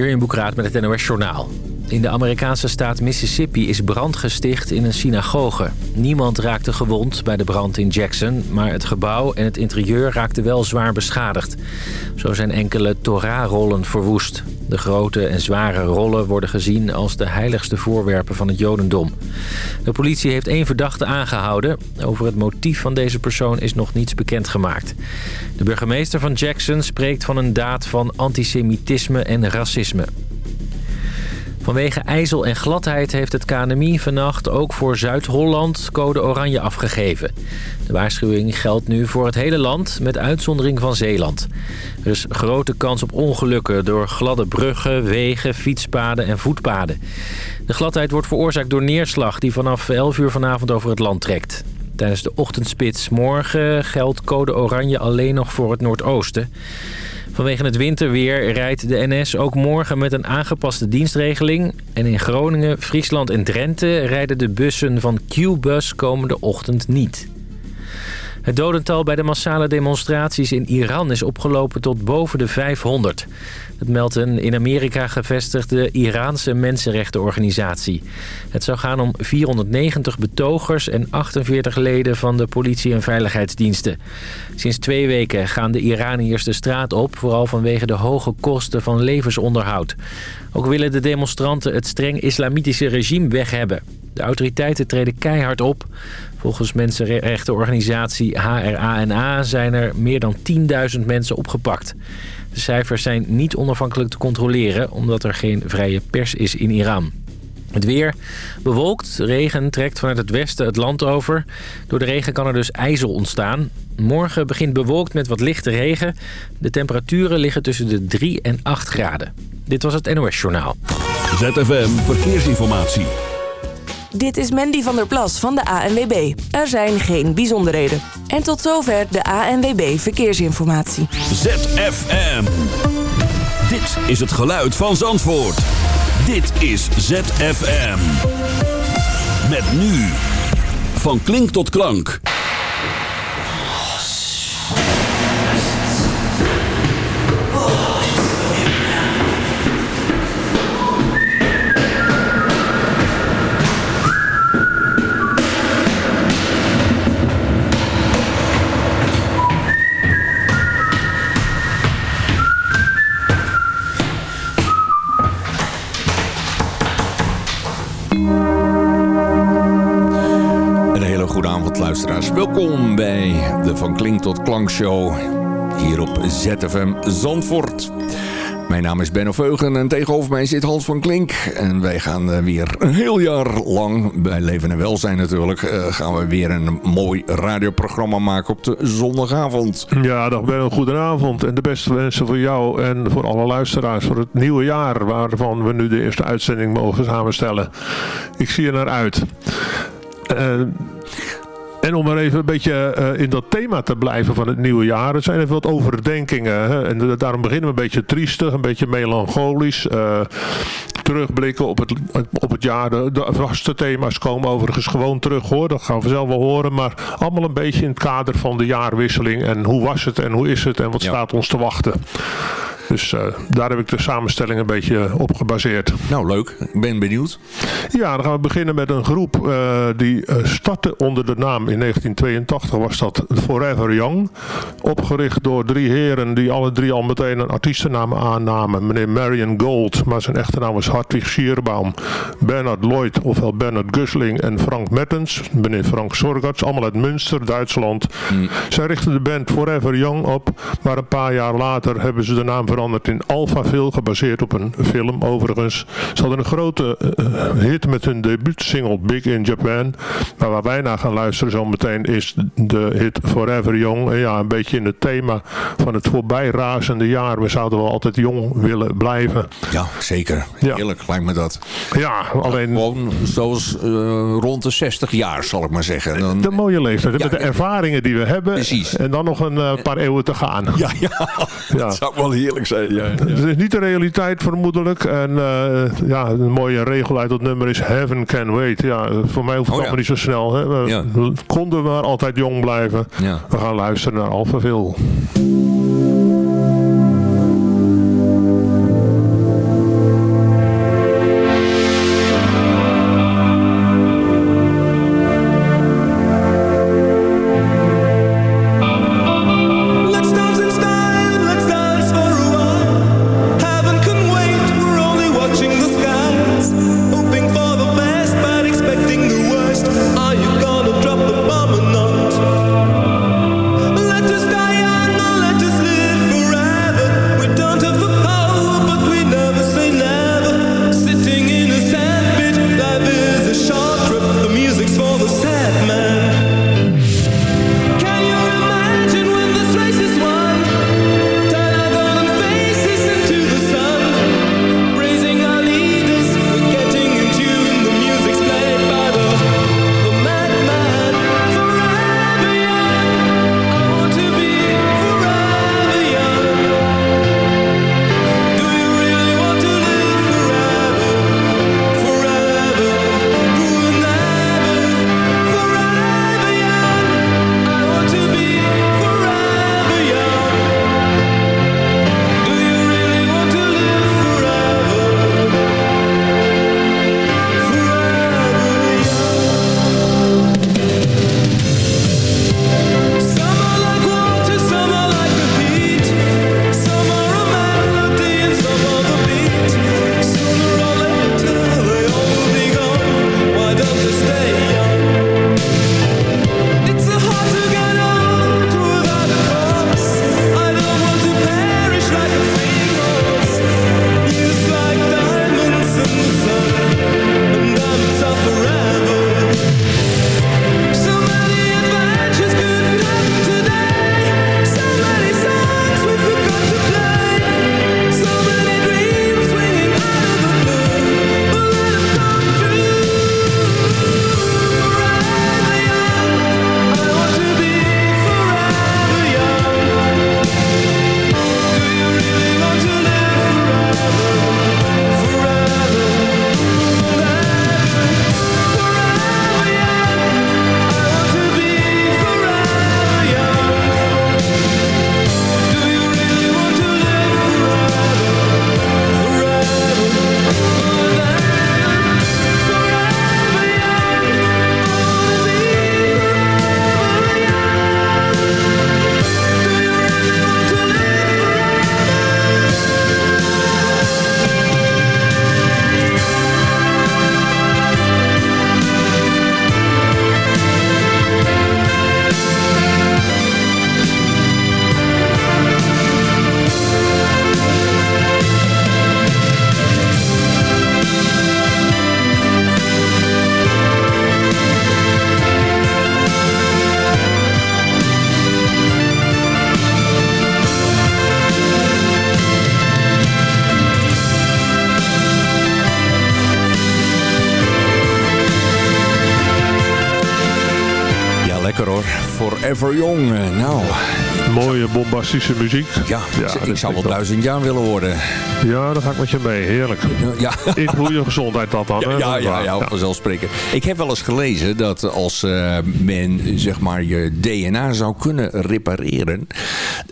Hier in Boekraad met het NOS Journaal. In de Amerikaanse staat Mississippi is brand gesticht in een synagoge. Niemand raakte gewond bij de brand in Jackson... maar het gebouw en het interieur raakten wel zwaar beschadigd. Zo zijn enkele Torah-rollen verwoest. De grote en zware rollen worden gezien als de heiligste voorwerpen van het jodendom. De politie heeft één verdachte aangehouden. Over het motief van deze persoon is nog niets bekendgemaakt. De burgemeester van Jackson spreekt van een daad van antisemitisme en racisme. Vanwege ijzel en gladheid heeft het KNMI vannacht ook voor Zuid-Holland code oranje afgegeven. De waarschuwing geldt nu voor het hele land, met uitzondering van Zeeland. Er is grote kans op ongelukken door gladde bruggen, wegen, fietspaden en voetpaden. De gladheid wordt veroorzaakt door neerslag die vanaf 11 uur vanavond over het land trekt. Tijdens de ochtendspits morgen geldt code oranje alleen nog voor het noordoosten. Vanwege het winterweer rijdt de NS ook morgen met een aangepaste dienstregeling. En in Groningen, Friesland en Drenthe rijden de bussen van Q-bus komende ochtend niet. Het dodental bij de massale demonstraties in Iran is opgelopen tot boven de 500. Dat meldt een in Amerika gevestigde Iraanse mensenrechtenorganisatie. Het zou gaan om 490 betogers en 48 leden van de politie- en veiligheidsdiensten. Sinds twee weken gaan de Iraniërs de straat op... vooral vanwege de hoge kosten van levensonderhoud. Ook willen de demonstranten het streng islamitische regime weg hebben. De autoriteiten treden keihard op. Volgens mensenrechtenorganisatie HRA&A zijn er meer dan 10.000 mensen opgepakt. De cijfers zijn niet onafhankelijk te controleren... omdat er geen vrije pers is in Iran. Het weer bewolkt. Regen trekt vanuit het westen het land over. Door de regen kan er dus ijzel ontstaan. Morgen begint bewolkt met wat lichte regen. De temperaturen liggen tussen de 3 en 8 graden. Dit was het NOS Journaal. ZFM Verkeersinformatie. Dit is Mandy van der Plas van de ANWB. Er zijn geen bijzonderheden. En tot zover de ANWB Verkeersinformatie. ZFM. Dit is het geluid van Zandvoort. Dit is ZFM. Met nu. Van klink tot klank. Hele goede avond luisteraars. Welkom bij de Van Klink tot Klank show hier op ZFM Zandvoort. Mijn naam is Benno Veugen en tegenover mij zit Hans van Klink. En wij gaan eh, weer een heel jaar lang, bij Leven en Welzijn natuurlijk... eh, gaan we weer een mooi radioprogramma maken op de zondagavond. Ja, dag Benno, goedenavond. En de beste wensen voor jou en voor alle luisteraars voor het nieuwe jaar... waarvan we nu de eerste uitzending mogen samenstellen. Ik zie er naar uit. Eh, en om maar even een beetje eh, in dat thema te blijven van het nieuwe jaar. Er zijn even wat overdenkingen. Hè? En da- daarom beginnen we een beetje triestig, een beetje melancholisch. eh, terugblikken op het, op het jaar. De, de vaste thema's komen overigens gewoon terug hoor. Dat gaan we zelf wel horen. Maar allemaal een beetje in het kader van de jaarwisseling. En hoe was het en hoe is het en wat Ja. staat ons te wachten. Dus eh, daar heb ik de samenstelling een beetje op gebaseerd. Nou, leuk. Ik ben benieuwd. Ja, dan gaan we beginnen met een groep eh, die eh, startte onder de naam in 1982 was dat Forever Young. Opgericht door drie heren die alle drie al meteen een artiestennaam aannamen. Meneer Marion Gold, maar zijn echte naam was Hartwig Schierbaum. Bernard Lloyd, ofwel Bernard Gusling en Frank Mertens. Meneer Frank Sorgatz, allemaal uit Münster, Duitsland. Zij richtten de band Forever Young op, maar een paar jaar later hebben ze de naam veranderd in Alphaville, gebaseerd op een film overigens. Ze hadden een grote eh, hit met hun debuutsingle Big in Japan. Maar waar wij naar gaan luisteren zo meteen is de hit Forever Young. En ja, een beetje in het thema van het voorbijrazende jaar. We zouden wel altijd jong willen blijven. Ja, zeker. Ja. Heerlijk lijkt me dat. Ja, alleen Gewoon zoals eh, rond de 60 jaar, zal ik maar zeggen. Dan, de mooie leeftijd. Ja, met de ervaringen die we hebben. Precies. En dan nog een eh, paar eeuwen te gaan. Ja, ja. Ja. Dat zou wel heerlijk zijn. Ja, ja. Het is niet de realiteit vermoedelijk. En eh, ja, een mooie regel uit dat nummer is Heaven Can Wait. Ja, voor mij hoeft het Oh, allemaal niet zo snel. Hè. We konden maar altijd jong blijven. We gaan luisteren naar Alphaville. Forever Young. Nou. Mooie bombastische muziek. Ja, ik, zou wel duizend jaar willen worden. Ja, daar ga ik met je mee. Heerlijk. Ja. In goede gezondheid dat dan. Ja, ja, ja, ja, vanzelfsprekend. Ik heb wel eens gelezen dat als uh, men zeg maar je DNA zou kunnen repareren.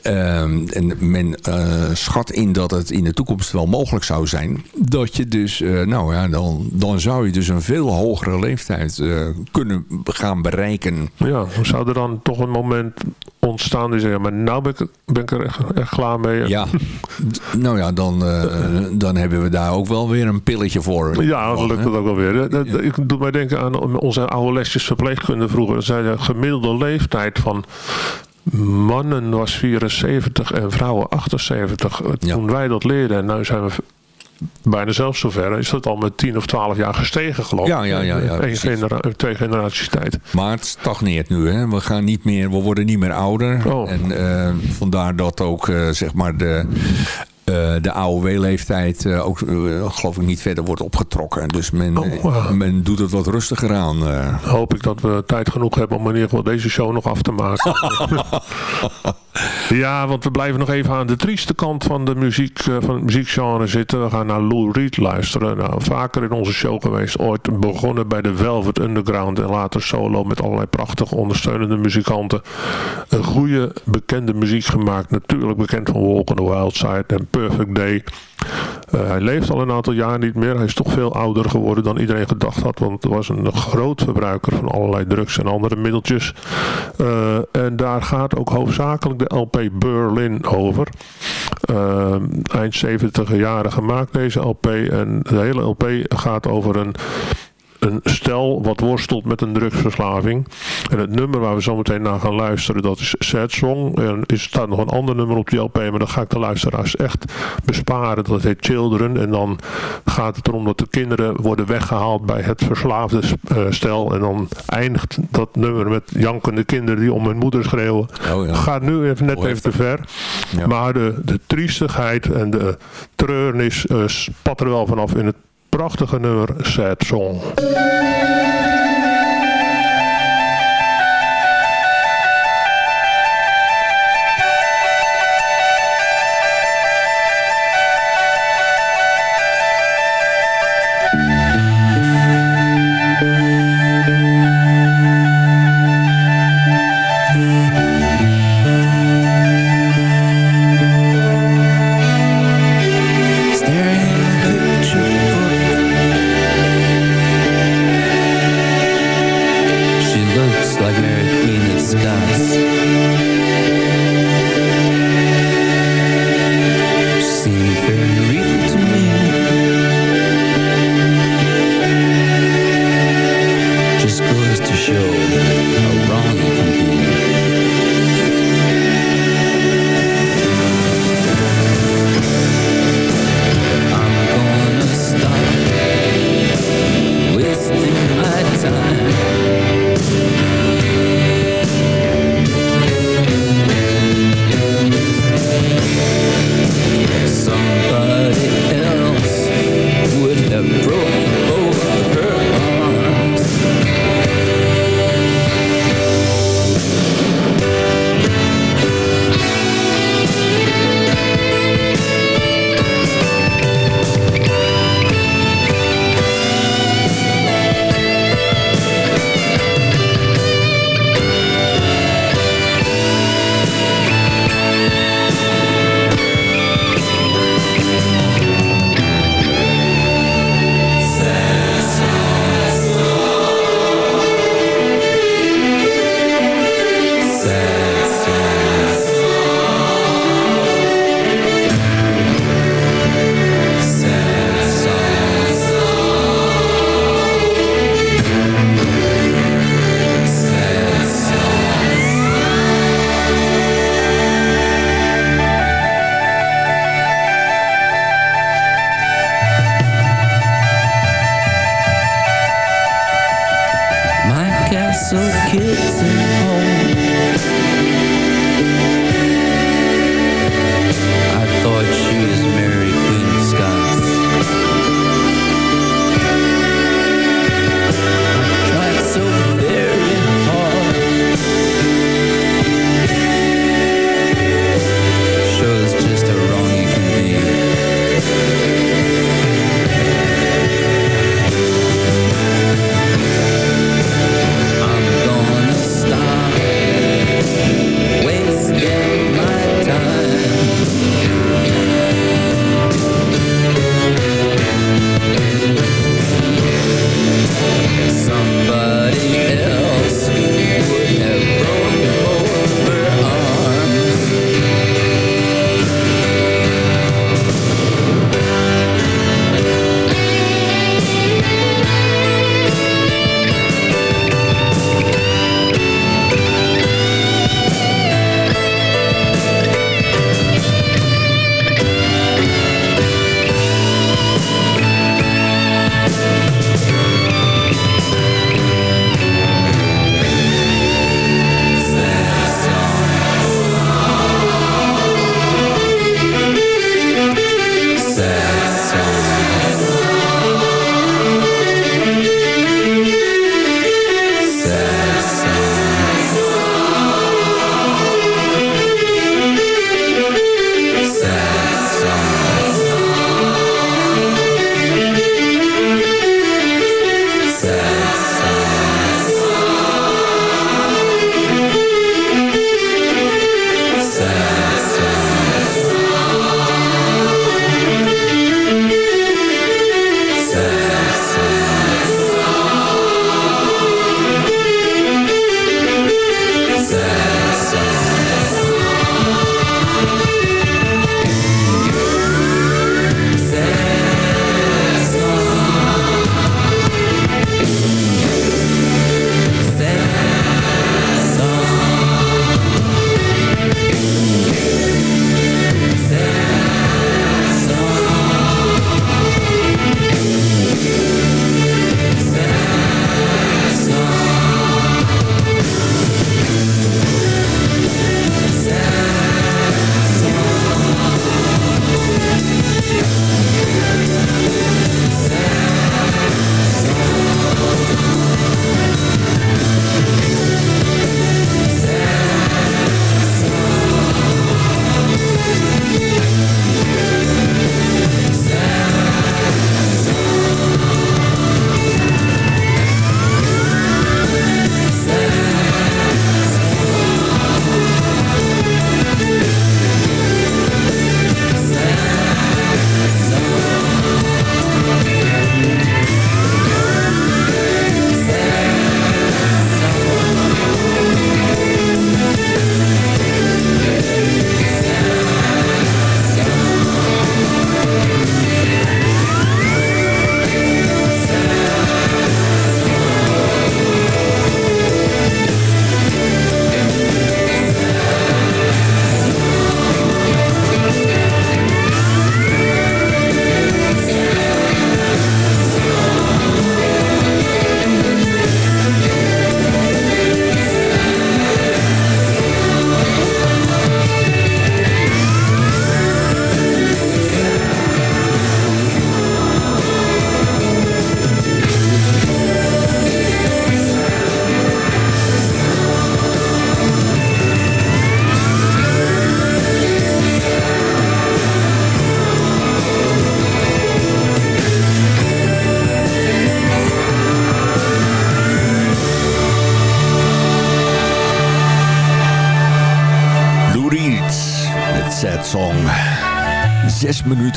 Uh, en men uh, schat in dat het in de toekomst wel mogelijk zou zijn. Dat je dus, nou ja, dan, dan zou je dus een veel hogere leeftijd kunnen gaan bereiken. Ja, zou er dan toch een moment ontstaan die zeggen, maar nou ben ik, ben ik er echt, echt klaar mee. Ja, nou ja, dan, dan hebben we daar ook wel weer een pilletje voor. Ja, dan lukt het ook wel weer. Ik doe mij denken aan onze oude lesjes verpleegkunde vroeger. Dat zei de gemiddelde leeftijd van mannen was 74 en vrouwen 78. Toen wij dat leerden, en nu zijn we bijna zelfs zover, is dat al met 10 of 12 jaar gestegen geloof ik. Ja, ja, ja. ja genera twee generaties tijd. Maar het stagneert nu. Hè? We, gaan niet meer, we worden niet meer ouder. Oh. En uh, vandaar dat ook uh, zeg maar de uh, de AOW-leeftijd uh, ook, uh, geloof ik, niet verder wordt opgetrokken. Dus men, oh, men doet het wat rustiger aan. Hoop ik dat we tijd genoeg hebben om in ieder geval deze show nog af te maken. ja, want we blijven nog even aan de trieste kant van de muziek, van het muziekgenre zitten. We gaan naar Lou Reed luisteren. Nou, vaker in onze show geweest. Ooit begonnen bij de Velvet Underground en later solo met allerlei prachtige ondersteunende muzikanten. Een goede, bekende muziek gemaakt. Natuurlijk bekend van Walk on the Wild Side en Perfect Day. Uh, hij leeft al een aantal jaar niet meer. Hij is toch veel ouder geworden dan iedereen gedacht had. Want hij was een groot verbruiker van allerlei drugs en andere middeltjes. Uh, en daar gaat ook hoofdzakelijk de LP Berlin over. Uh, eind 70 jaren gemaakt deze LP. En de hele LP gaat over een een stel wat worstelt met een drugsverslaving. En het nummer waar we zo meteen naar gaan luisteren, dat is Sad Song. En er staat nog een ander nummer op die LP, maar dan ga ik de luisteraars echt besparen. Dat heet Children. En dan gaat het erom dat de kinderen worden weggehaald bij het verslaafde uh, stel. En dan eindigt dat nummer met jankende kinderen die om hun moeder schreeuwen. Oh ja. Gaat nu even, net oh, even te ver. Ja. Maar de, de triestigheid en de treurnis uh, spat er wel vanaf in het prachtige nummer Sad Song.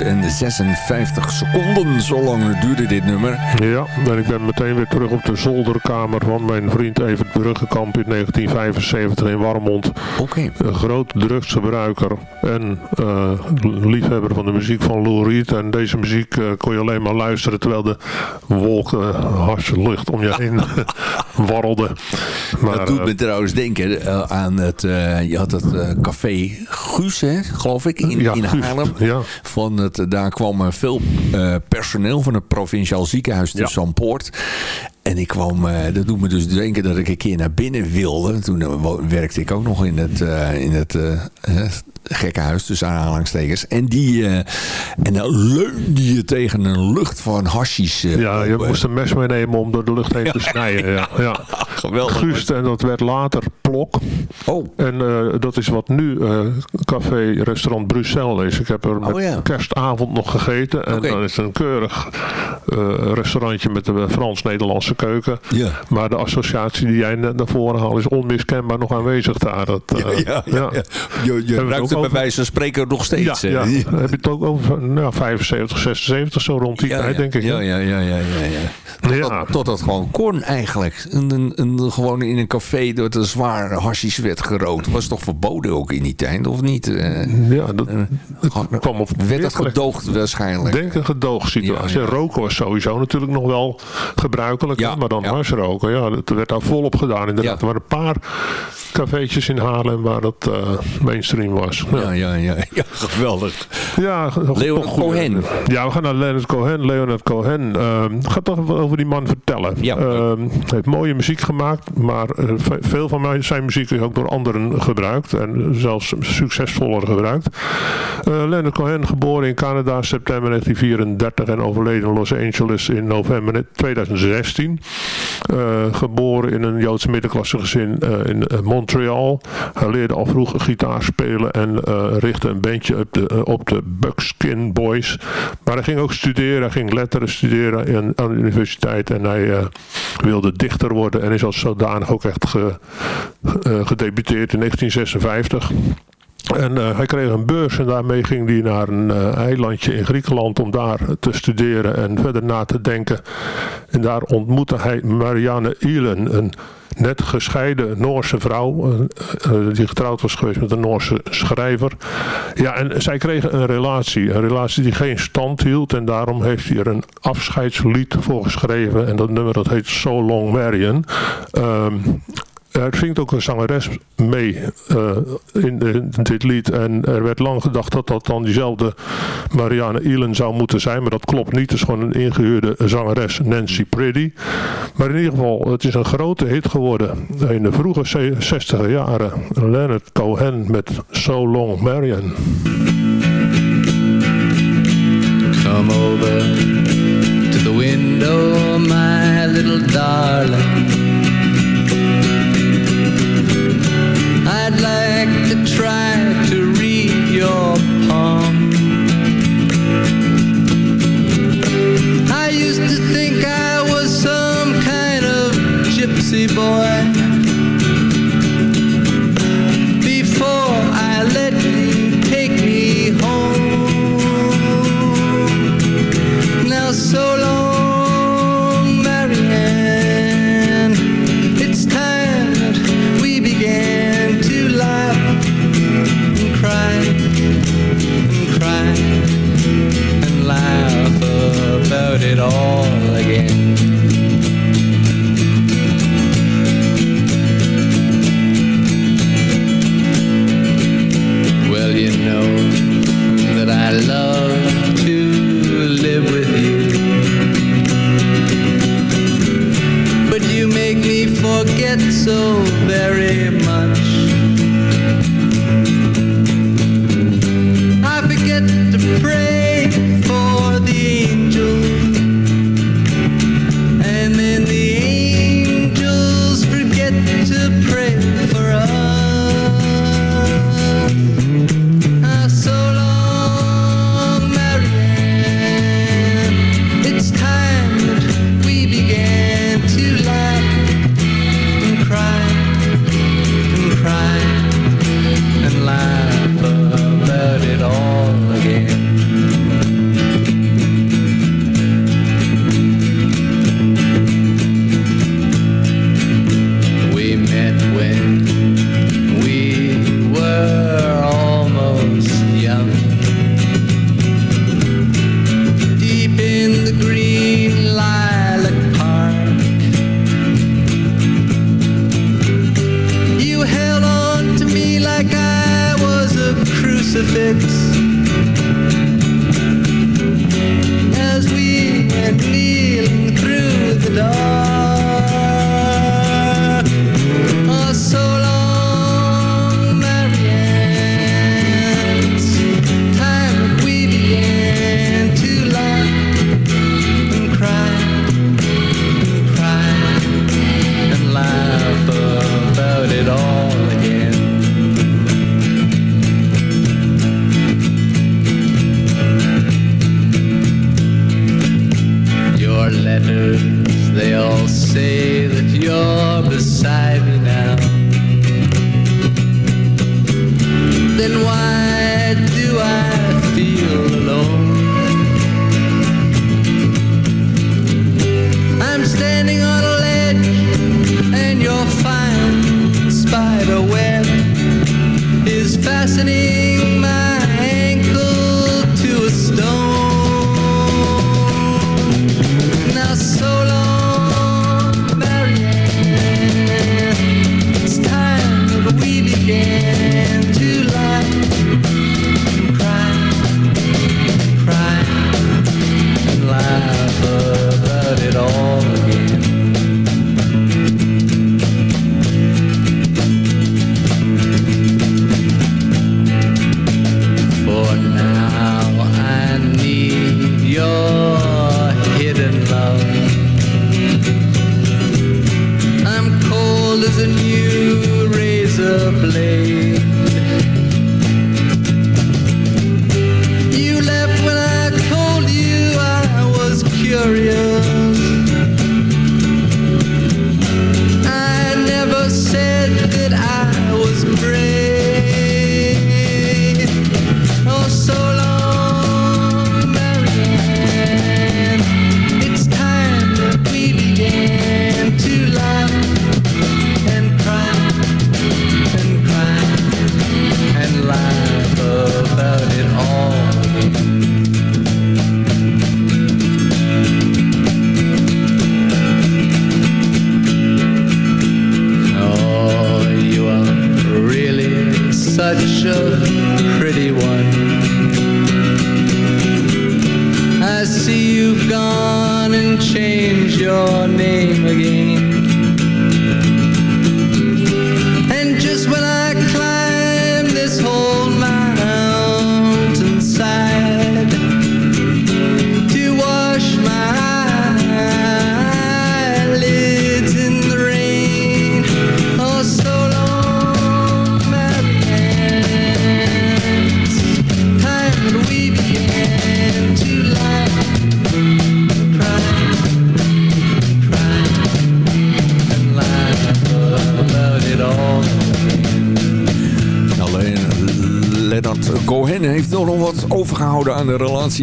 6 minuten en 56 seconden. Zo lang duurde dit nummer. Ja, en ik ben meteen weer terug op de zolderkamer van mijn vriend Evert Bruggekamp in 1975 in Warmond. Oké. Een groot drugsgebruiker en uh, liefhebber van de muziek van Lou Reed. En deze muziek uh, kon je alleen maar luisteren terwijl de wolken uh, lucht om je heen warrelden. Maar, dat doet me trouwens denken aan het, je had het café Guus, hè, geloof ik, in, ja, in Haarlem. Ja. Van het, daar kwam veel uh, personeel van het provinciaal ziekenhuis te. Zandpoort. En ik kwam, dat doet me dus denken dat ik een keer naar binnen wilde. Toen werkte ik ook nog in het, in het gekkenhuis, tussen aanhalingstekens. En, die, en dan leunde je tegen een lucht van hashies. ja, je moest een mes meenemen om door de lucht heen te snijden. Ja, ja. Geweldig. Guust, en dat werd later Plok. Oh. En dat is wat nu café restaurant Bruxelles is. Ik heb er met oh, ja. kerstavond nog gegeten. En okay. dan is het een keurig uh, restaurantje met een Frans-Nederlandse keuken. Ja. Maar de associatie die jij net naar voren haalt is onmiskenbaar nog aanwezig daar. Dat, uh, ja, ja. Je, je ruikt bij wijze van spreken nog steeds. Ja, ja. heb je het ook over nou, 75, 76, zo rond die ja, tijd denk ik. Ja, ja, ja. ja, ja. Tot, dat gewoon kon eigenlijk. Een, een, een, gewoon in een café dat er zwaar hashies werd gerookt. Was toch verboden ook in die tijd, of niet? Uh, ja, dat, dat kwam op werd dat gedoogd waarschijnlijk? Ik denk een gedoogsituatie. Roken was sowieso natuurlijk nog wel gebruikelijk. Maar dan harsroken, ja, dat werd daar volop gedaan. Inderdaad, er waren een paar cafeetjes in Haarlem waar dat uh, mainstream was. Ja, ja, ja, ja. geweldig. Ja, Leonard Cohen. Ja, we gaan naar Leonard Cohen. Leonard Cohen. Uh, ga toch over die man vertellen. Ja. Uh, heeft mooie muziek gemaakt, maar uh, veel van zijn muziek is ook door anderen gebruikt. En zelfs succesvoller gebruikt. Uh, Leonard Cohen, geboren in Canada september 1934 en overleden in Los Angeles in november 2016. geboren in een Joods middenklasse gezin in Montreal. Hij leerde al vroeg gitaar spelen en richtte een bandje op de, op de Buckskin Boys. Maar hij ging ook studeren. Hij ging letteren studeren aan de universiteit. En hij uh, wilde dichter worden. En is als zodanig ook echt ge, gedebuteerd in 1956. En uh, hij kreeg een beurs en daarmee ging hij naar een uh, eilandje in Griekenland om daar te studeren en verder na te denken. En daar ontmoette hij Marianne Ilen, een net gescheiden Noorse vrouw, uh, die getrouwd was geweest met een Noorse schrijver. Ja, en zij kregen een relatie, een relatie die geen stand hield en daarom heeft hij er een afscheidslied voor geschreven en dat nummer dat heet So Long Marion. Um, er zingt ook een zangeres mee uh, in, in, dit lied. En er werd lang gedacht dat dat dan diezelfde Marianne Elan zou moeten zijn. Maar dat klopt niet. Het is gewoon een ingehuurde zangeres, Nancy Pretty. Maar in ieder geval, het is een grote hit geworden in de vroege 60 jaren. Leonard Cohen met So Long Marion. Come over to the window, my little darling. Your so very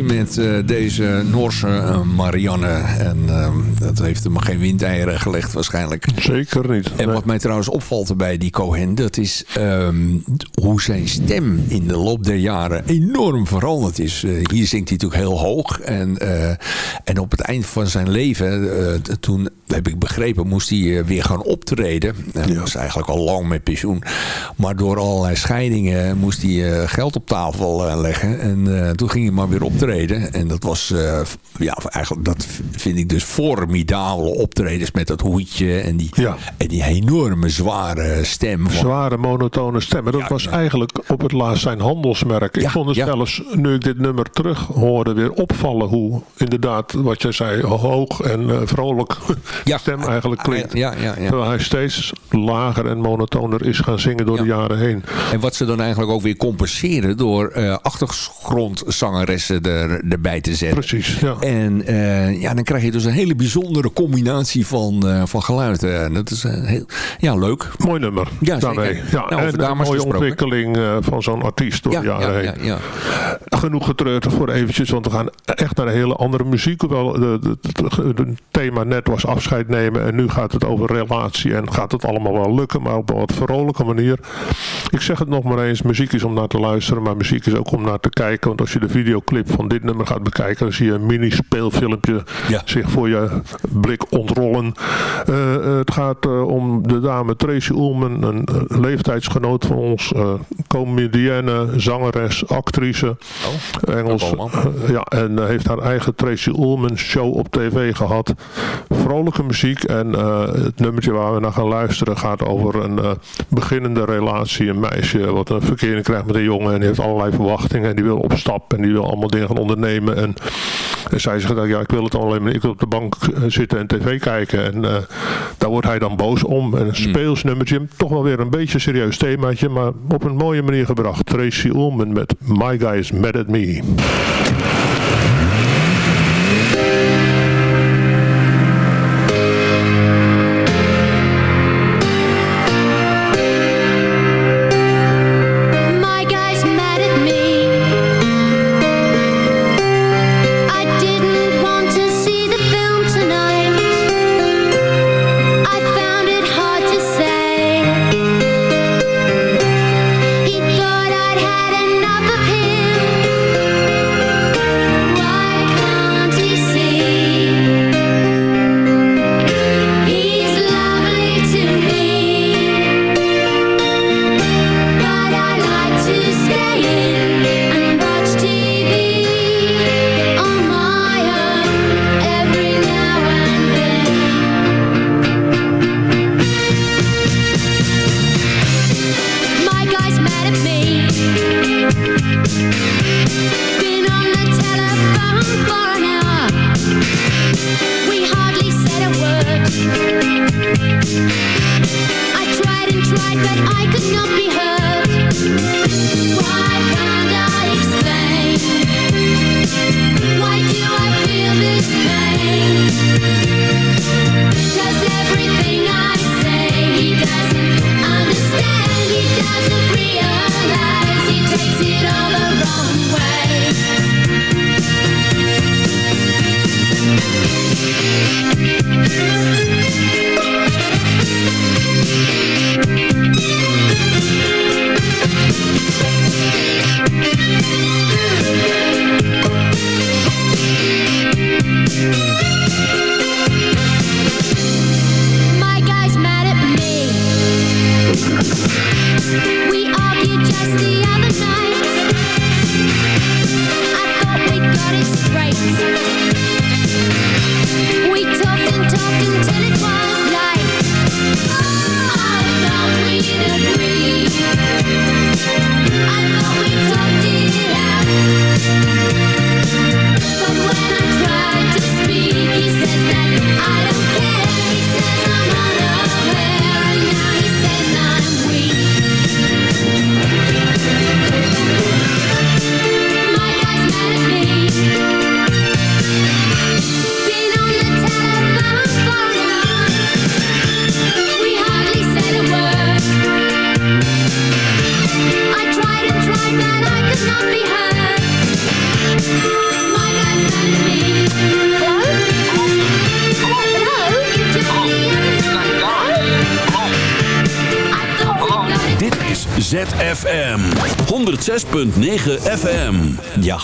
relatie met eh, deze Noorse eh, Marianne. En eh, dat heeft hem geen windeieren gelegd waarschijnlijk. Zeker niet. En wat mij trouwens opvalt bij die Cohen, dat is ehm, hoe zijn stem in de loop der jaren enorm veranderd is. Eh, hier zingt hij natuurlijk heel hoog. En, en op het eind van zijn leven, toen heb ik begrepen, moest hij weer gaan optreden. Hij was eigenlijk al lang met pensioen. Maar door allerlei scheidingen moest hij geld op tafel leggen. En toen ging hij maar weer optreden. En dat was, eh, ja, eigenlijk, dat vind ik dus formidabele optredens met dat hoedje en die, Ja. en die enorme zware stem. Van, Zware monotone stemmen. Dat Ja, was ja. eigenlijk op het laatst zijn handelsmerk. Ik Ja, vond het zelfs, nu ik dit nummer terug hoorde, weer opvallen hoe inderdaad, wat jij zei, hoog en eh, vrolijk Ja. stem eigenlijk klinkt. Ja, ja, ja. Terwijl hij steeds lager en monotoner is gaan zingen door de jaren heen. En wat ze dan eigenlijk ook weer compenseren door eh achtergrondzangeressen er, erbij te zetten. Precies, ja. En eh, ja, dan krijg je dus een hele bijzondere combinatie van, eh, van geluiden. En dat is eh, heel ja, leuk. Mooi nummer. Ja, daarmee. Ja, Nou, en een mooie gesproken. ontwikkeling eh, van zo'n artiest door Ja, de jaren ja, heen. ja, ja. Genoeg getreurd voor eventjes, want we gaan echt naar een hele andere muziek. Hoewel het thema net was afscheid nemen en nu gaat het over relatie en gaat het allemaal wel lukken, maar op een wat vrolijke manier. Ik zeg het nog maar eens, muziek is om naar te luisteren, maar muziek is ook om naar te kijken. Want als je de videoclip van dit nummer gaat bekijken, dan zie je een mini speelfilmpje Ja. zich voor je blik ontrollen. Eh, eh, het gaat eh, om de dame Tracy Ullman, een leeftijdsgenoot van ons. eh comedienne, zangeres, actrice. Engels. allemaal. eh, ja, en heeft haar eigen Tracy Ullman show op tv gehad. Vrolijke muziek en het nummertje waar we naar gaan luisteren gaat over een beginnende relatie. Een meisje wat een verkering krijgt met een jongen en die heeft allerlei verwachtingen en die wil op stap en die wil allemaal dingen gaan ondernemen. En, en zij zegt, ja ik wil het alleen maar, ik wil op de bank eh, zitten en tv kijken. En eh, daar wordt hij dan boos om. En een speels nummertje, toch wel weer een beetje een serieus themaatje, maar op een mooie manier gebracht. Tracy Ullman met My Guy is Mad at Me. 106.9 FM. Ja,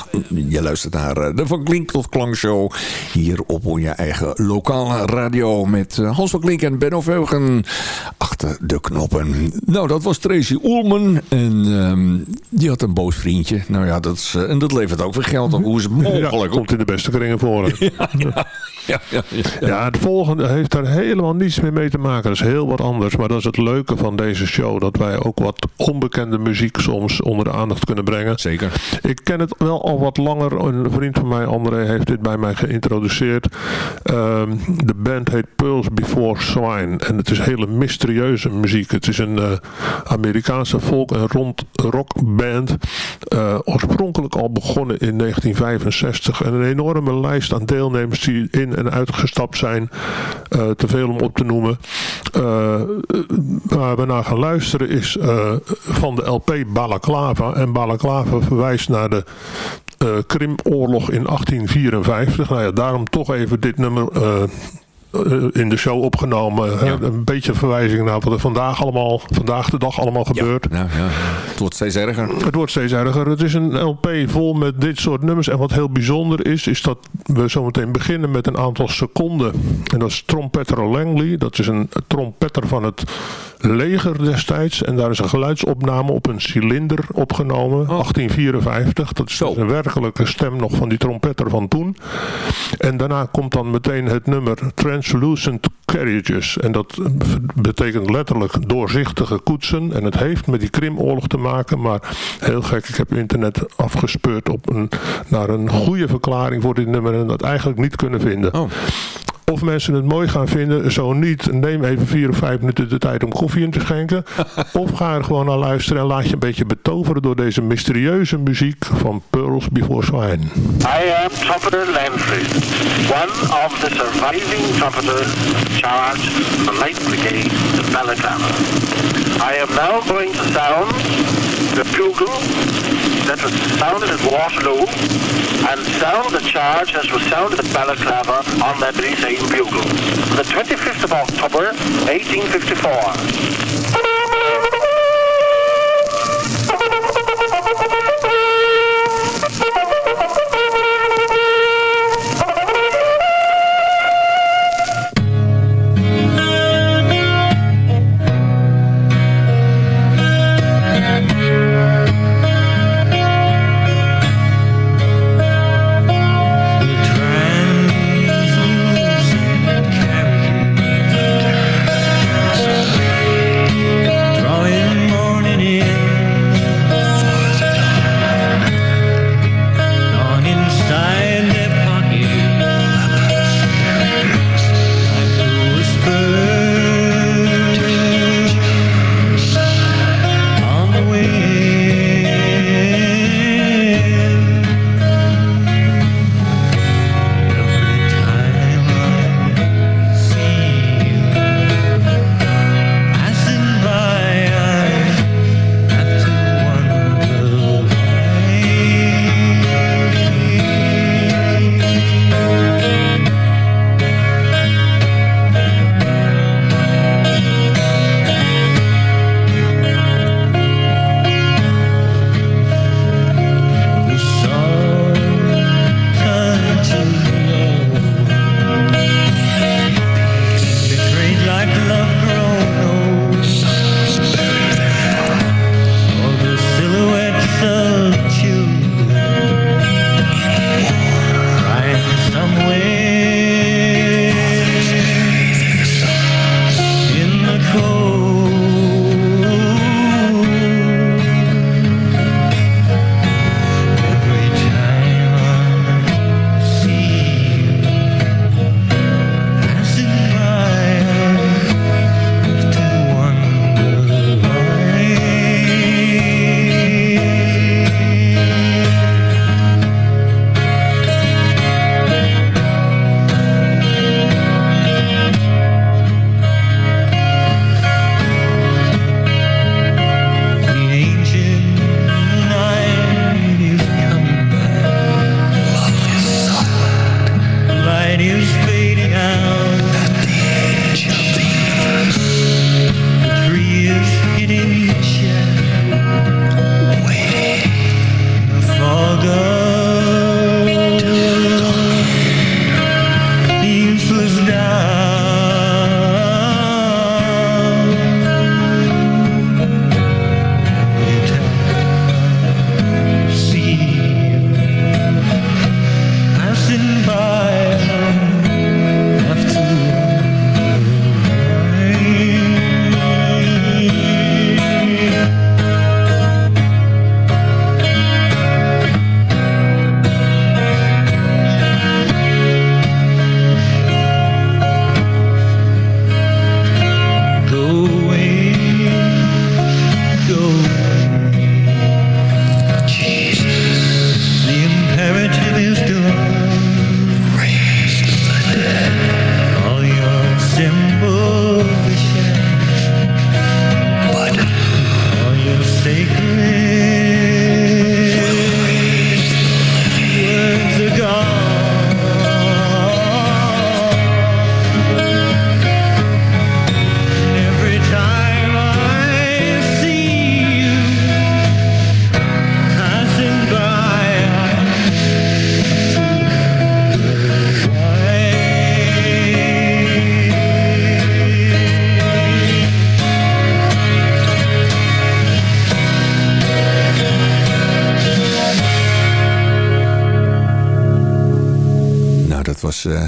je luistert naar eh, de Van Klink tot Klankshow. Hier op je eigen lokale radio. Met eh, Hans van Klink en Benno Veugen achter de knoppen. Nou, dat was Tracy Ullman. En ehm, die had een boos vriendje. Nou ja, dat, is, eh, en dat levert ook weer geld op. Hoe is het Ja, mogelijk? komt in de beste kringen voor. ja, ja, ja, ja. Ja, het volgende heeft daar helemaal niets meer mee te maken. Dat is heel wat anders. Maar dat is het leuke van deze show. Dat wij ook wat onbekende muziek soms onder de aandacht kunnen brengen. Zeker. Ik ken het wel al wat langer. Een vriend van mij, André, heeft dit bij mij geïntroduceerd. Ehm, de band heet Pearls Before Swine. En het is hele mysterieuze muziek. Het is een eh, Amerikaanse folk- en rond rockband. Eh, oorspronkelijk al begonnen in 1965. En een enorme lijst aan deelnemers die in en uitgestapt zijn. Eh, te veel om op te noemen. Eh, waar we naar gaan luisteren is eh, van de LP Balaclava. En Balaclava verwijst naar de Krimoorlog in 1854. Nou ja, daarom toch even dit nummer in de show opgenomen. Ja. Een beetje verwijzing naar wat er vandaag allemaal, vandaag de dag allemaal gebeurt. Ja, ja. Het wordt steeds erger. Het wordt steeds erger. Het is een LP vol met dit soort nummers. En wat heel bijzonder is, is dat we zometeen beginnen met een aantal seconden. En dat is trompetter Langley. Dat is een trompetter van het leger destijds. En daar is een geluidsopname op een cilinder opgenomen. 1854. Dat is dus een werkelijke stem nog van die trompetter van toen. En daarna komt dan meteen het nummer Translucent Carriages. En dat betekent letterlijk doorzichtige koetsen. En het heeft met die Krimoorlog te maken. Maar heel gek, ik heb internet afgespeurd op een, naar een goede verklaring voor dit nummer. En dat eigenlijk niet kunnen vinden. Oh. Of mensen het mooi gaan vinden, zo niet. Neem even vier of vijf minuten de tijd om koffie in te schenken. of ga er gewoon naar luisteren en laat je een beetje betoveren door deze mysterieuze muziek van Pearls Before Swine. I am Trumpeter Lamprey, one of the surviving trumpeters charged the Light Brigade of Balaclava. I am now going to sound the bugle that was sounded at Waterloo and sound the charge as was sounded at Balaclava on that very same bugle. The 25th of October, 1854.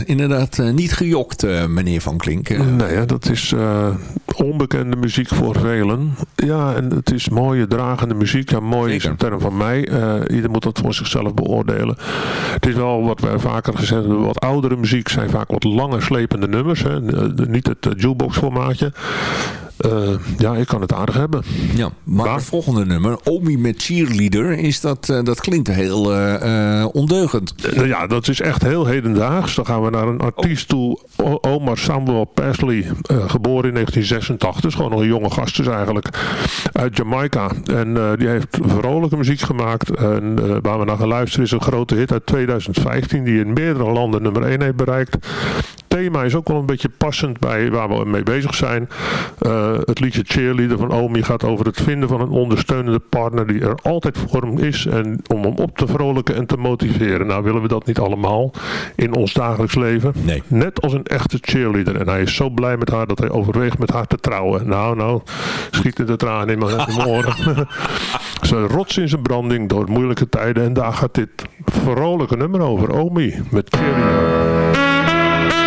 Inderdaad eh, niet gejokt, eh, meneer Van Klink. Eh, Nee, dat is onbekende muziek voor velen. Ja, en het is mooie, dragende muziek. Ja, mooi is Zeker. een term van mij. Ieder moet dat voor zichzelf beoordelen. Het is wel wat wij vaker gezegd hebben. Wat oudere muziek zijn vaak wat lange slepende nummers. Hè. Niet het jukebox formaatje. Eh, ja, ik kan het aardig hebben. Ja, maar het volgende nummer, Omi met Cheerleader, is dat, eh, dat klinkt heel eh, ondeugend. Nou ja, dat is echt heel hedendaags. Dan gaan we naar een artiest toe. O- Omar Samuel Presley, eh, geboren in 1986. Dus gewoon nog een jonge gast dus eigenlijk. Uit Jamaica. En die heeft vrolijke muziek gemaakt. En waar we naar gaan luisteren is een grote hit uit 2015. Die in meerdere landen nummer 1 heeft bereikt. Thema is ook wel een beetje passend bij waar we mee bezig zijn. Eh, het liedje Cheerleader van Omi gaat over het vinden van een ondersteunende partner die er altijd voor hem is. En om hem op te vrolijken en te motiveren. Nou willen we dat niet allemaal in ons dagelijks leven. Nee. Net als een echte cheerleader. En hij is zo blij met haar dat hij overweegt met haar te trouwen. Nou, nou, schieten de tranen in mijn, in mijn oren. Ze rots in zijn branding door moeilijke tijden. En daar gaat dit vrolijke nummer over. Omi met cheerleader.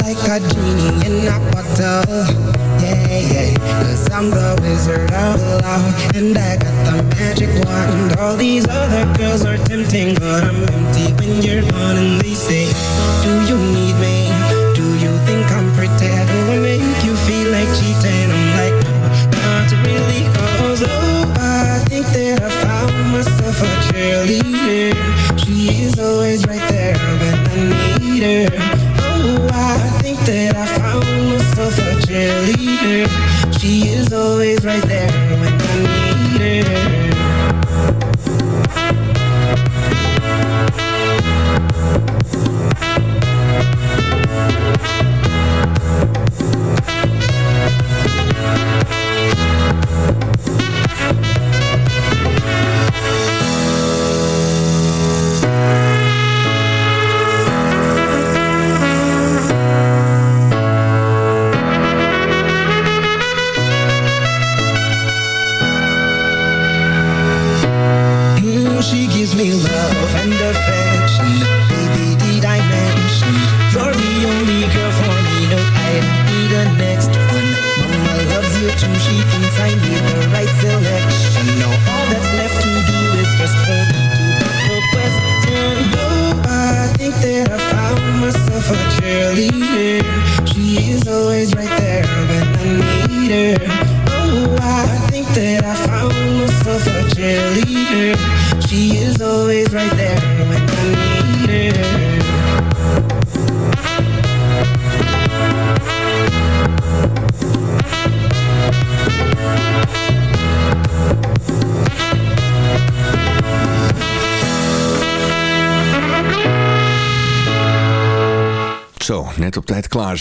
like a genie in a bottle. Yeah, yeah, cause I'm the wizard of love And I got the magic wand All these other girls are tempting But I'm empty when you're gone And they say, do you need me? Do you think I'm pretty? Do I make you feel like cheating? I'm like, no, not really Cause oh, I think that I found myself a cheerleader She is always right there when I need her cheerleader. She is always right there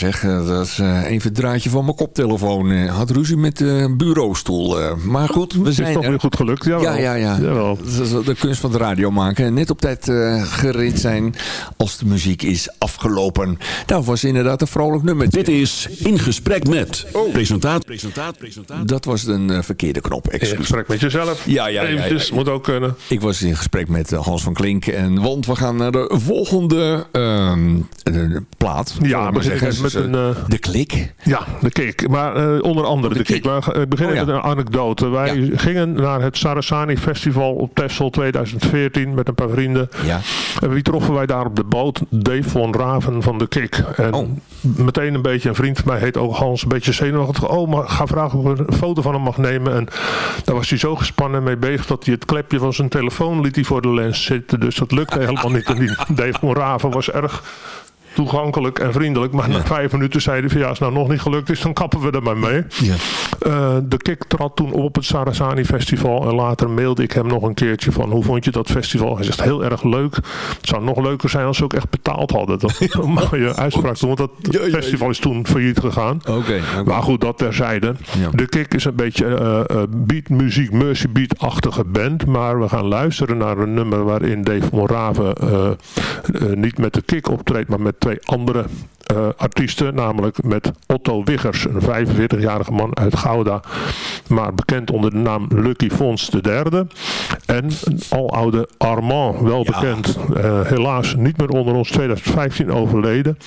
zeg. Eh, Dat is eh, even het draadje van mijn koptelefoon. Eh, Had ruzie met de bureaustoel. Maar goed, we Het is zijn toch er. weer goed gelukt. Jawel. Ja, ja, ja. Jawel. Dat is de kunst van de radio maken. En Net op tijd gereed zijn als de muziek is afgelopen. Dat was inderdaad een vrolijk nummer. Dit is In Gesprek Met. Presentaat, presentaat, presentaat. Dat was een eh, verkeerde knop, In excuus. gesprek met jezelf. Ja, ja, ja, ja, Eventjes, ja. moet ook kunnen. Ik was in gesprek met eh, Hans van Klink. En, want we gaan naar de volgende ehm, eh, plaat. Ja. Maar begin ik zeggen. met een, de klik. Ja, de kick. Maar onder andere de de, kick. kick. Maar ik begin Oh, ja. met een anekdote. Wij Ja. gingen naar het Sarasani Festival op Texel 2014 met een paar vrienden. Ja. En wie troffen wij daar op de boot? Dave von Raven van de Kick. En Oh. meteen een beetje, een vriend van mij heet ook Hans, een beetje zenuwachtig. Oh, maar ga vragen of ik een foto van hem mag nemen. En daar was hij zo gespannen mee bezig dat hij het klepje van zijn telefoon liet hij voor de lens zitten. Dus dat lukte helemaal niet. En die Dave von Raven was erg toegankelijk en vriendelijk. Maar na vijf minuten zei hij van ja, als het nou nog niet gelukt is, dan kappen we er maar mee. Ja. Eh, de Kik trad toen op het Sarasani Festival. En later mailde ik hem nog een keertje van hoe vond je dat festival? Hij zegt heel erg leuk. Het zou nog leuker zijn als ze ook echt betaald hadden. Dat is een mooie uitspraak toen. Want dat festival is toen failliet gegaan. Oké. Maar goed, dat terzijde. De Kik is een beetje eh eh, beatmuziek, mercy beat-achtige band. Maar we gaan luisteren naar een nummer waarin Dave Morave niet met de Kik optreedt, maar met twee andere eh, artiesten. Namelijk met Otto Wiggers, een 45-jarige man uit Gouda. Maar bekend onder de naam Lucky Fons de derde. En een aloude Armand, wel Ja. bekend. eh, helaas niet meer onder ons, 2015 overleden.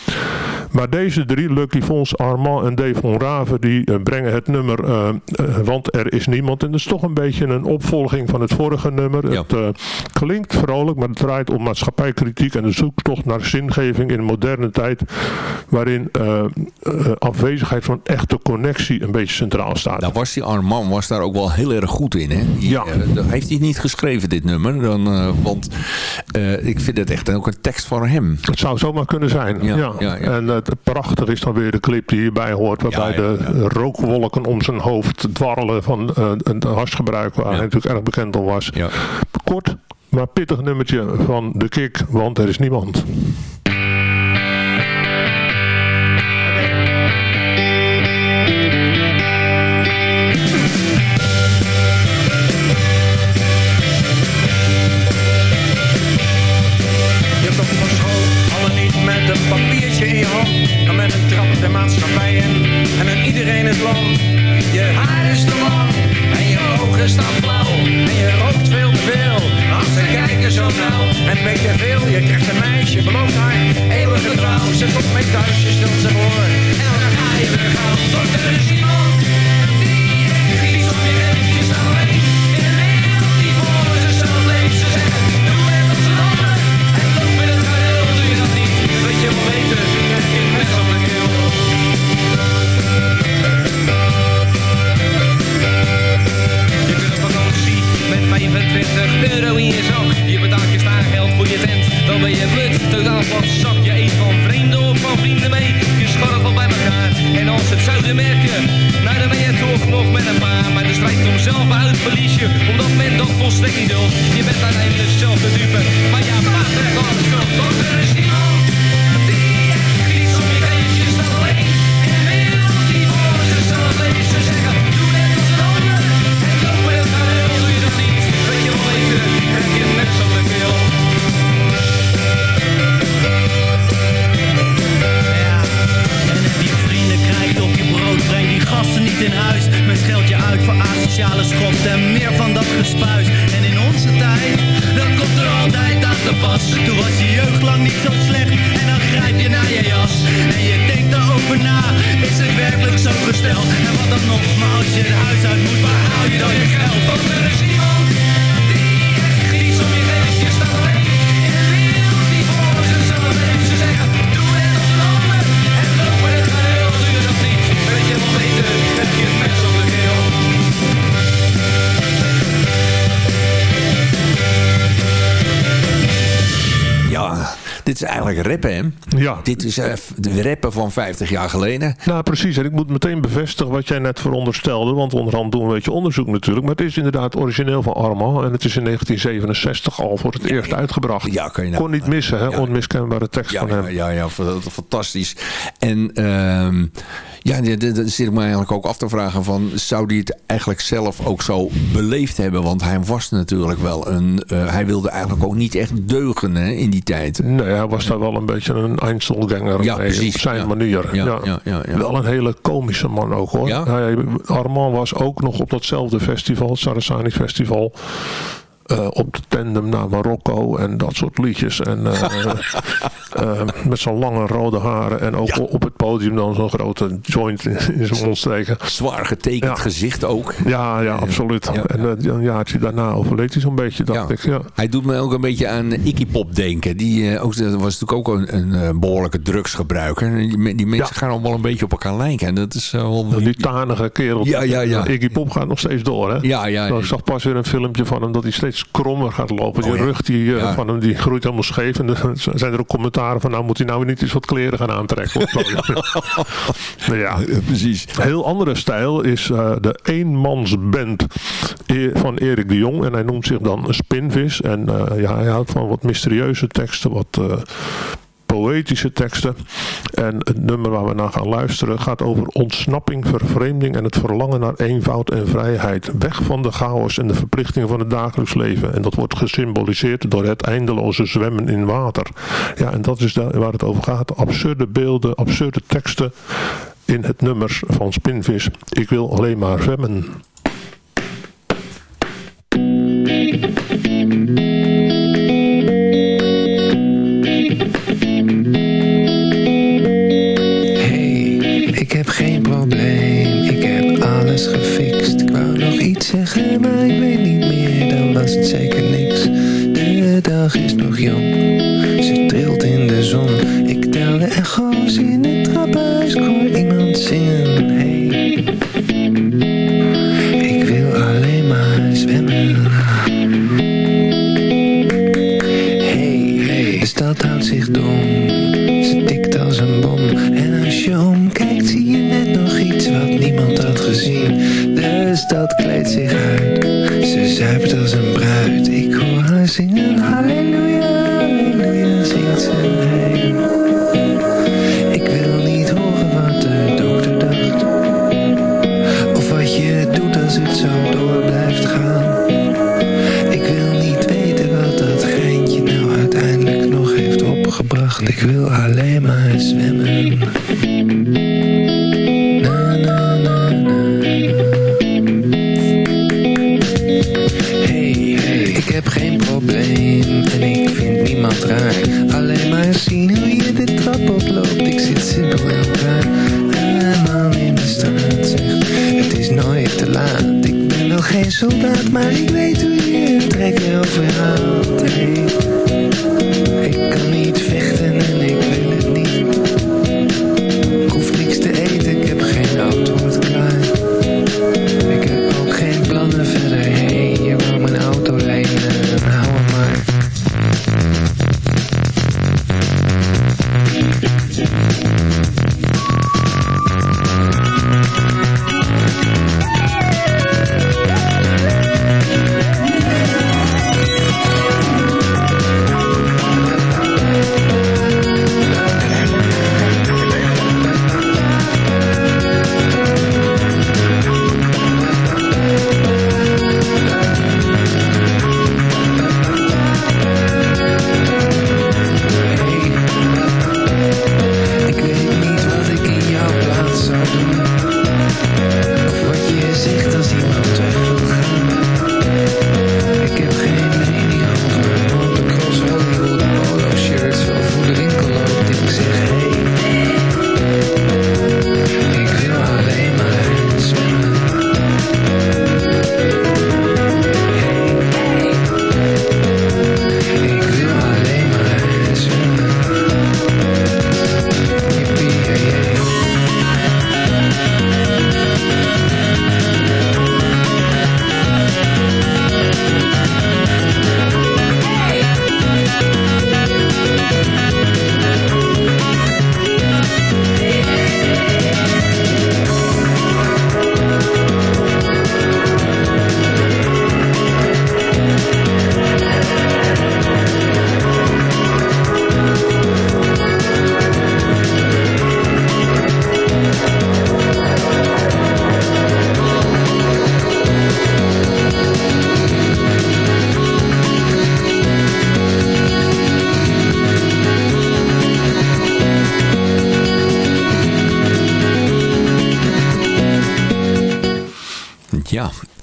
Maar deze drie, Lucky Fons, Armand en Dave von Raven, die eh, brengen het nummer Want er is niemand. En dat is toch een beetje een opvolging van het vorige nummer. Ja. Het klinkt vrolijk, maar het draait om maatschappijkritiek en de zoektocht naar zingeving in een moderne tijd. Waarin eh, eh, afwezigheid van echte connectie een beetje centraal staat. Daar was die Armand was daar ook wel heel erg goed in. Hè? Die, Ja. eh, heeft hij niet geschreven, dit nummer. Dan, eh, want ik vind het echt ook een tekst van hem. Het zou zomaar kunnen zijn. Ja, Ja, ja, ja. En het prachtig is dan weer de clip die hierbij hoort. Waarbij de rookwolken om zijn hoofd dwarrelen van een harsgebruik. Waar hij natuurlijk erg bekend om was. Kort, maar pittig nummertje van de kick. Want er is niemand. Je krijgt een meisje, belooft haar eeuwige trouw. Ze komt mee thuis, je stelt ze voor dit is eigenlijk rappen, hè? Ja. Dit is eh, de rappen van 50 jaar geleden. Nou, precies. En ik moet meteen bevestigen wat jij net veronderstelde. Want onderhand doen we een beetje onderzoek natuurlijk. Maar het is inderdaad origineel van Armand. En het is in 1967 al voor het eerst uitgebracht. Ja, kan je nou- Kon niet missen, hè? Onmiskenbare tekst van hem. ja, ja, ja, fa- fantastisch. En ehm ja, d- d- dan zit ik me eigenlijk ook af te vragen van... zou hij het eigenlijk zelf ook zo beleefd hebben? Want hij was natuurlijk wel een... eh, hij wilde eigenlijk ook niet echt deugen hè, in die tijd. Nee, hij was daar wel een beetje een Einzelganger Ja, mee, op zijn Ja. manier. Ja, Ja. ja, ja, ja. Wel een hele komische man ook hoor. Hij, Armand was ook nog op datzelfde festival, het Sarasani Festival. Eh, op de tandem naar Marokko en dat soort liedjes. En eh, eh, met zo'n lange rode haren en ook op het podium dan zo'n grote joint in, zijn mond steken. Zwaar getekend gezicht ook. Ja, ja, absoluut. En een jaartje daarna overleed hij zo'n beetje, dacht ik. Ja. Hij doet me ook een beetje aan Iggy Pop denken. Die ook, dat was natuurlijk ook een, een eh, behoorlijke drugsgebruiker. Die, die mensen gaan allemaal een beetje op elkaar lijken. En dat is wel... Die tanige kerel. Ja, ja, ja. Iggy Pop gaat nog steeds door, hè? Ja, ja. Nou, ik zag pas weer een filmpje van hem dat hij steeds krommer gaat lopen. Die Oh, ja. rug die, eh, Ja. van hem die groeit helemaal scheef. En er zijn er ook commentaren van, nou moet hij nou weer niet eens wat kleren gaan aantrekken. podium. nou ja, precies. Een heel andere stijl is eh, de eenmansband E- van Erik de Jong. En hij noemt zich dan Spinvis. En eh, ja, hij houdt van wat mysterieuze teksten, wat eh, poëtische teksten. En het nummer waar we naar gaan luisteren gaat over ontsnapping, vervreemding en het verlangen naar eenvoud en vrijheid. Weg van de chaos en de verplichtingen van het dagelijks leven. En dat wordt gesymboliseerd door het eindeloze zwemmen in water. Ja, en dat is waar het over gaat. Absurde beelden, absurde teksten in het nummers van Spinvis. Ik wil alleen maar zwemmen.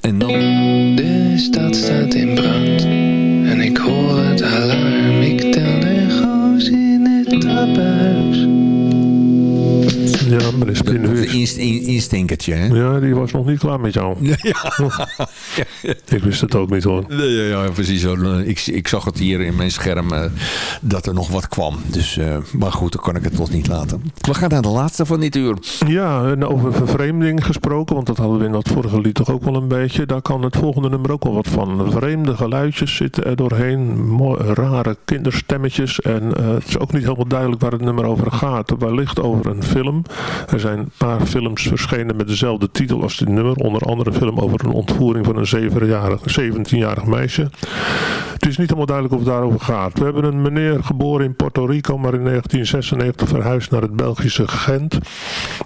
En dan... De stad staat in brand en ik hoor het alarm. Ik Ja, Spinnenhuis. inst, in, instinkertje, hè? Ja, die was nog niet klaar met jou. Ik wist het ook niet hoor. Nee, ja, ja, precies. Ik, ik zag het hier in mijn scherm eh, dat er nog wat kwam. Dus, eh, maar goed, dan kan ik het toch niet laten. We gaan naar de laatste van dit uur. Ja, en over vervreemding gesproken, want dat hadden we in dat vorige lied toch ook wel een beetje. Daar kan het volgende nummer ook wel wat van. Vreemde geluidjes zitten er doorheen, mooi, rare kinderstemmetjes. En eh, het is ook niet helemaal duidelijk waar het nummer over gaat. Wellicht over een film. Er zijn een paar films verschenen met dezelfde titel als dit nummer. Onder andere een film over een ontvoering van een 7-jarig 17-jarig meisje. Het is niet helemaal duidelijk of het daarover gaat. We hebben een meneer geboren in Puerto Rico, maar in 1996 verhuisd naar het Belgische Gent.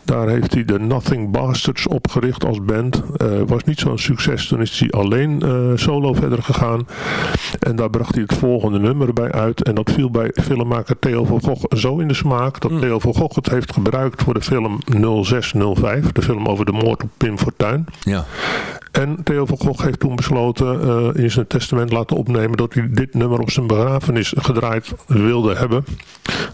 Daar heeft hij de Nothing Bastards opgericht als band. Eh, was niet zo'n succes, toen is hij alleen eh, solo verder gegaan. En daar bracht hij het volgende nummer bij uit. En dat viel bij filmmaker Theo van Gogh zo in de smaak dat Theo van Gogh het heeft gebruikt voor de film 0605. De film over de moord op Pim Fortuyn. Ja. En Theo van Gogh heeft toen besloten eh, in zijn testament laten opnemen dat hij dit nummer op zijn begrafenis gedraaid wilde hebben.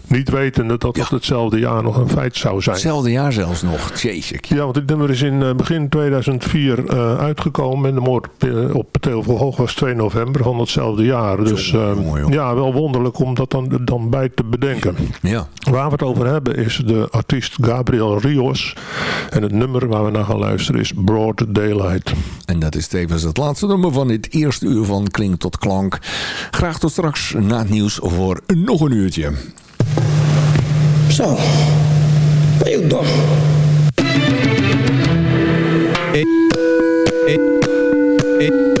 Niet wetende dat dat hetzelfde jaar nog een feit zou zijn. Hetzelfde jaar zelfs nog. Jezus. Ja, want dit nummer is in eh, begin 2004 eh, uitgekomen. En de moord op, Theo van Gogh was 2 november van datzelfde jaar. Dus ja, wel wonderlijk om dat dan, dan bij te bedenken. Ja. Waar we het over hebben is de artiest Gabriel Rios. En het nummer waar we naar gaan luisteren is Broad Daylight. En dat is tevens het laatste nummer van dit eerste uur van Klink tot Klank. Graag tot straks na het nieuws voor nog een uurtje. Zo, dan? Back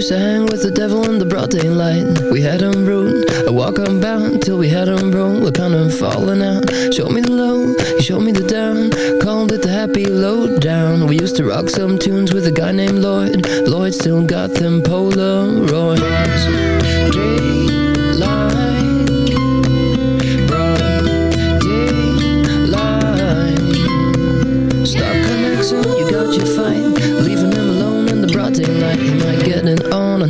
used to hang with the devil in the broad daylight. We had him rude, I walk unbound till we had him broke. We're kind of falling out. Showed me the low, he showed me the down. Called it the happy low down. We used to rock some tunes with a guy named Lloyd. Lloyd still got them Polaroids.